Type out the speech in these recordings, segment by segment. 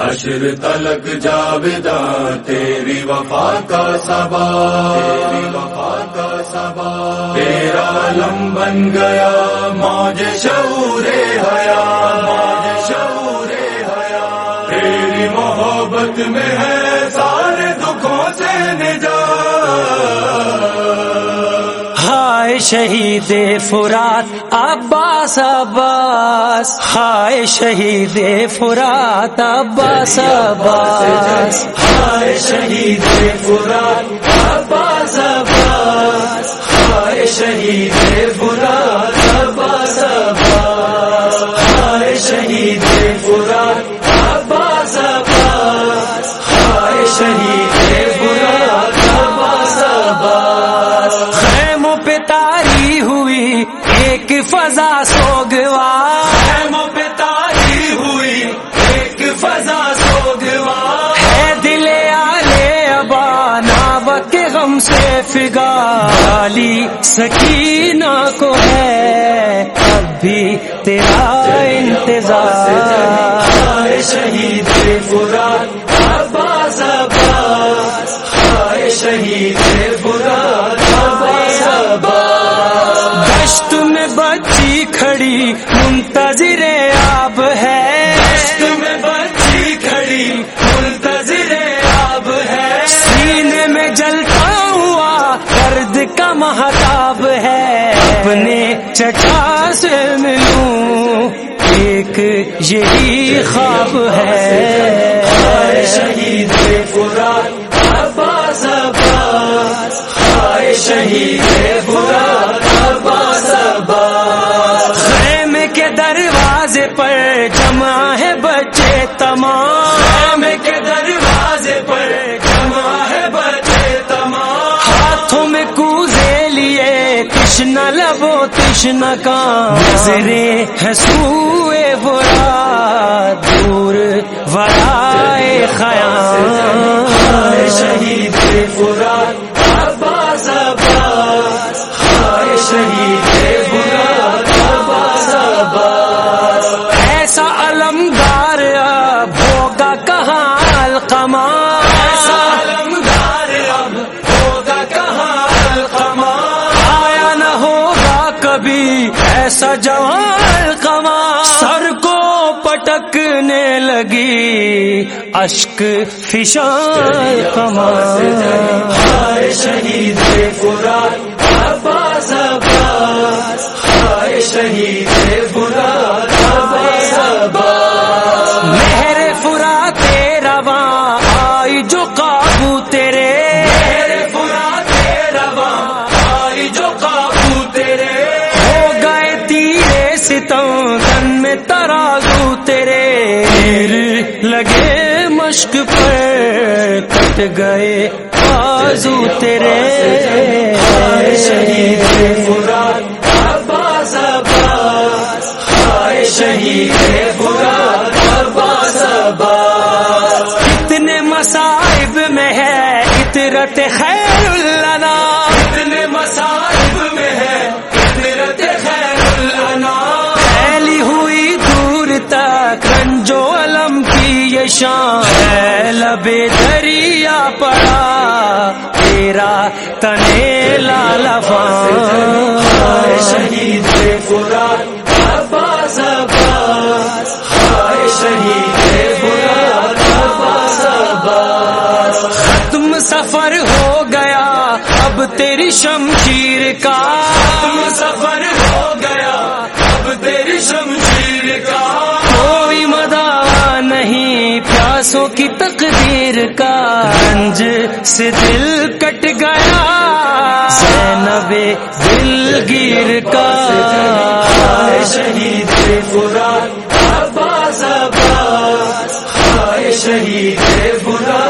اشر تلک جاویدا تیری وفا کا سبا۔ تیری وفا کا سبا۔ تیرا لم بن گیا موج شعور حیا۔ موج شعور حیا۔ تیری محبت میں ہے سارے دکھوں سے ہائے شہید فرات عباس عباس۔ ہائے شہید فرات عباس عباس۔ ہائے شہید فرات ایک فضا سوگوار خیموں پہ تاری ہوئی ایک فضا سوگوار۔ ہے دل آلے ابا ناوک غم سے فگا علی سکینہ کو ہے اب بھی تیرا کھڑی منتظر آب ہے۔ میں بچی کھڑی منتظر آب ہے۔ سینے میں جلتا ہوا درد کا محتاب ہے۔ اپنے چچا سے ملوں ایک یہی خواب ہے۔ شہید فرات عباس عباس ہائے شہید لبو کا نظرے ہے سوئے برا، دور ورائے خیام شہید فرات عباس عباس ہائے شہید لگی اشک فشان کما ہائے شہید فرات عباس عباس ہائے شہید فرات عباس عباس مہر فرا تیرا آئی جو قابو تیرے۔ میرے فرات رواں آئی جو قابو تیرے ہو گئے تیرے ستم تن میں ترازو مشک پر کٹ گئے بازو تیرے شہید عباس عباس۔ ہائے شہید فرات عباس عباس۔ اتنے مصائب میں ہے خیر اللہ اتنے مصائب میں ہے فطرت خیر پھیلی ہوئی دور تک رنجو شان ہے لبے دریا پڑا تیرا تنے لالا ہائے شہید ہائے ختم سفر ہو گیا اب تیری شمشیر کا۔ سفر ہو گیا اب تیری شمشیر کا رنج سے دل کٹ گیا۔ زینب دل گیر کا۔ شہید برا، عباس عباس۔ ہائے شہید برا۔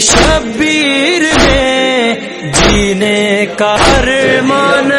شبیر میں جینے کا ارمان